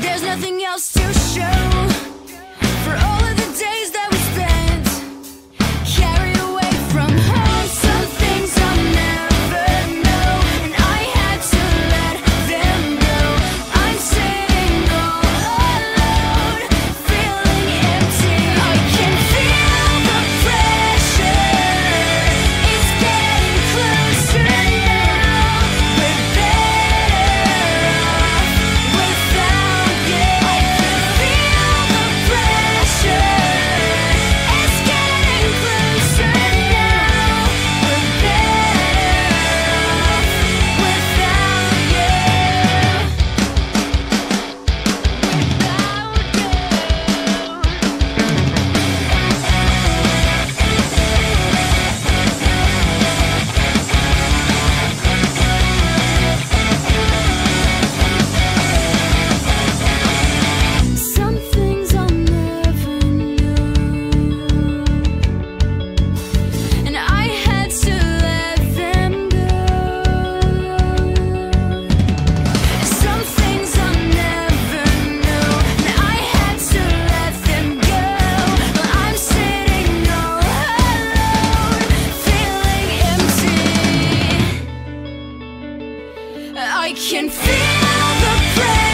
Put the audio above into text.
There's nothing else to show. Can feel the pressure.